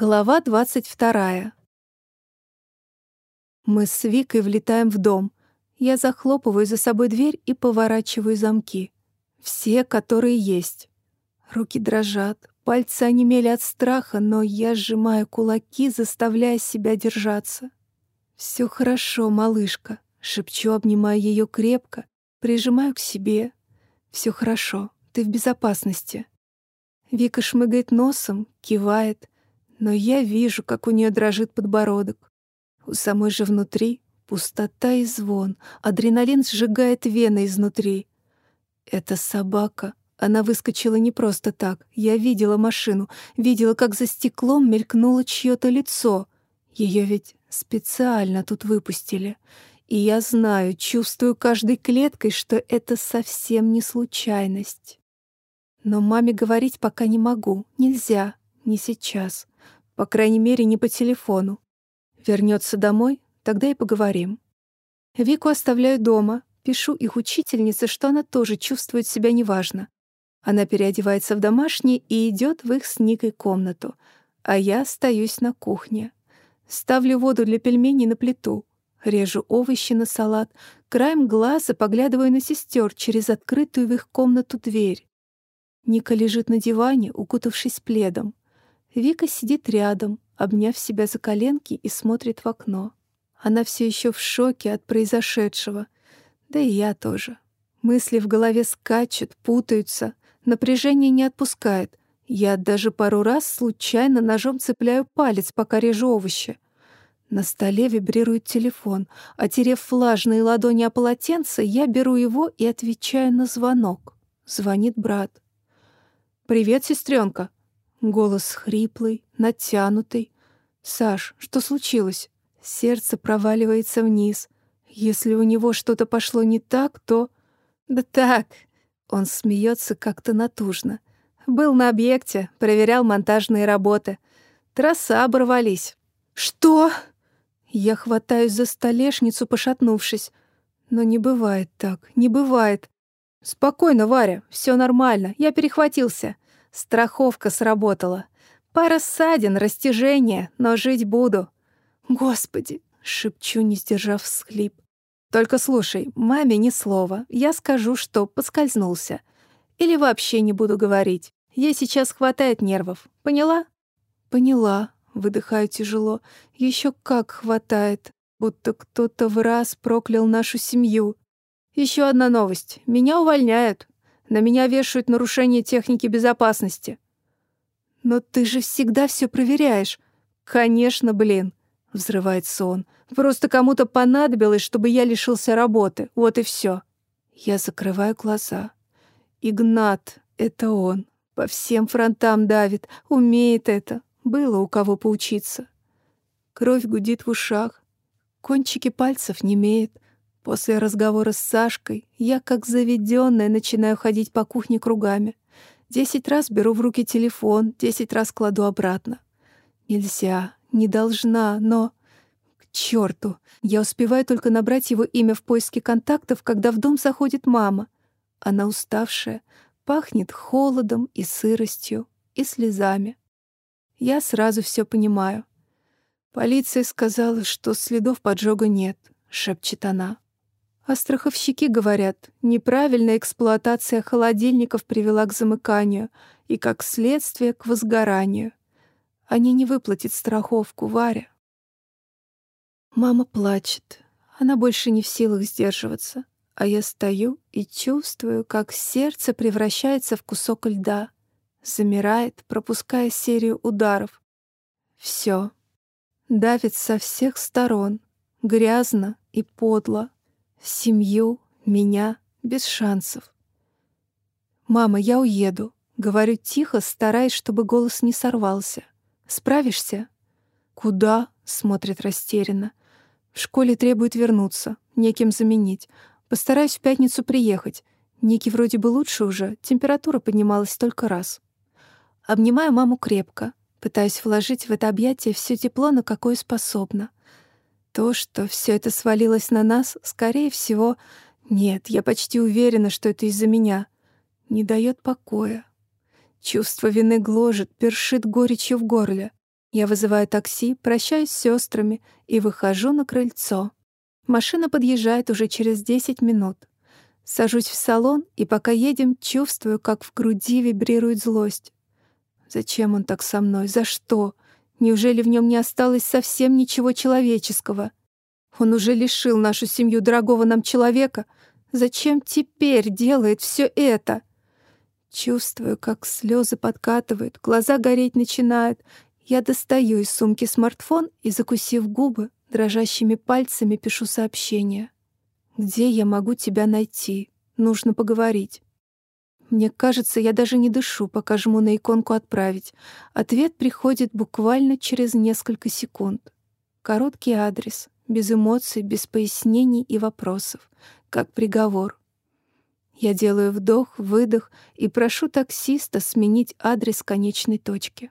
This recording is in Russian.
Глава двадцать вторая. Мы с Викой влетаем в дом. Я захлопываю за собой дверь и поворачиваю замки. Все, которые есть. Руки дрожат, пальцы онемели от страха, но я сжимаю кулаки, заставляя себя держаться. Все хорошо, малышка», — шепчу, обнимаю ее крепко, прижимаю к себе. Все хорошо, ты в безопасности». Вика шмыгает носом, кивает — но я вижу, как у нее дрожит подбородок. У самой же внутри пустота и звон, адреналин сжигает вены изнутри. Это собака. Она выскочила не просто так. Я видела машину, видела, как за стеклом мелькнуло чье-то лицо. Ее ведь специально тут выпустили. И я знаю, чувствую каждой клеткой, что это совсем не случайность. Но маме говорить пока не могу, нельзя, не сейчас. По крайней мере, не по телефону. Вернется домой, тогда и поговорим. Вику оставляю дома, пишу их учительнице, что она тоже чувствует себя неважно. Она переодевается в домашний и идет в их с Никой комнату, а я остаюсь на кухне. Ставлю воду для пельменей на плиту, режу овощи на салат, краем глаза поглядываю на сестер через открытую в их комнату дверь. Ника лежит на диване, укутавшись пледом. Вика сидит рядом, обняв себя за коленки и смотрит в окно. Она все еще в шоке от произошедшего. Да и я тоже. Мысли в голове скачут, путаются. Напряжение не отпускает. Я даже пару раз случайно ножом цепляю палец, пока режу овощи. На столе вибрирует телефон. Отерев влажные ладони о полотенце, я беру его и отвечаю на звонок. Звонит брат. «Привет, сестренка. Голос хриплый, натянутый. «Саш, что случилось?» Сердце проваливается вниз. Если у него что-то пошло не так, то... «Да так!» Он смеется как-то натужно. «Был на объекте, проверял монтажные работы. Трасса оборвались». «Что?» Я хватаюсь за столешницу, пошатнувшись. Но не бывает так, не бывает. «Спокойно, Варя, все нормально, я перехватился. Страховка сработала. Пара ссадин, растяжение, но жить буду. Господи, шепчу, не сдержав всхлип. Только слушай, маме ни слова. Я скажу, что поскользнулся. Или вообще не буду говорить. Ей сейчас хватает нервов. Поняла? Поняла. Выдыхаю тяжело. Еще как хватает. Будто кто-то в раз проклял нашу семью. Еще одна новость. Меня увольняют. На меня вешают нарушение техники безопасности. Но ты же всегда все проверяешь. Конечно, блин, взрывается он. Просто кому-то понадобилось, чтобы я лишился работы. Вот и все. Я закрываю глаза. Игнат — это он. По всем фронтам давит, умеет это. Было у кого поучиться. Кровь гудит в ушах. Кончики пальцев немеют. После разговора с Сашкой я, как заведенная, начинаю ходить по кухне кругами. Десять раз беру в руки телефон, десять раз кладу обратно. Нельзя, не должна, но... К черту! Я успеваю только набрать его имя в поиске контактов, когда в дом заходит мама. Она уставшая, пахнет холодом и сыростью, и слезами. Я сразу все понимаю. Полиция сказала, что следов поджога нет, шепчет она. А страховщики говорят, неправильная эксплуатация холодильников привела к замыканию и, как следствие, к возгоранию. Они не выплатят страховку, Варя. Мама плачет. Она больше не в силах сдерживаться. А я стою и чувствую, как сердце превращается в кусок льда. Замирает, пропуская серию ударов. Все. Давит со всех сторон. Грязно и подло. Семью, меня, без шансов. «Мама, я уеду», — говорю тихо, стараясь, чтобы голос не сорвался. «Справишься?» «Куда?» — смотрит растерянно. «В школе требует вернуться, неким заменить. Постараюсь в пятницу приехать. Ники вроде бы лучше уже, температура поднималась только раз». Обнимаю маму крепко, пытаюсь вложить в это объятие все тепло, на какое способна. То, что все это свалилось на нас, скорее всего... Нет, я почти уверена, что это из-за меня. Не дает покоя. Чувство вины гложет, першит горечью в горле. Я вызываю такси, прощаюсь с сестрами и выхожу на крыльцо. Машина подъезжает уже через 10 минут. Сажусь в салон, и пока едем, чувствую, как в груди вибрирует злость. Зачем он так со мной? За что? Неужели в нем не осталось совсем ничего человеческого? Он уже лишил нашу семью дорогого нам человека. Зачем теперь делает все это? Чувствую, как слезы подкатывают, глаза гореть начинают, я достаю из сумки смартфон и, закусив губы, дрожащими пальцами пишу сообщение. «Где я могу тебя найти? Нужно поговорить». Мне кажется, я даже не дышу, пока жму на иконку «Отправить». Ответ приходит буквально через несколько секунд. Короткий адрес, без эмоций, без пояснений и вопросов, как приговор. Я делаю вдох, выдох и прошу таксиста сменить адрес конечной точки.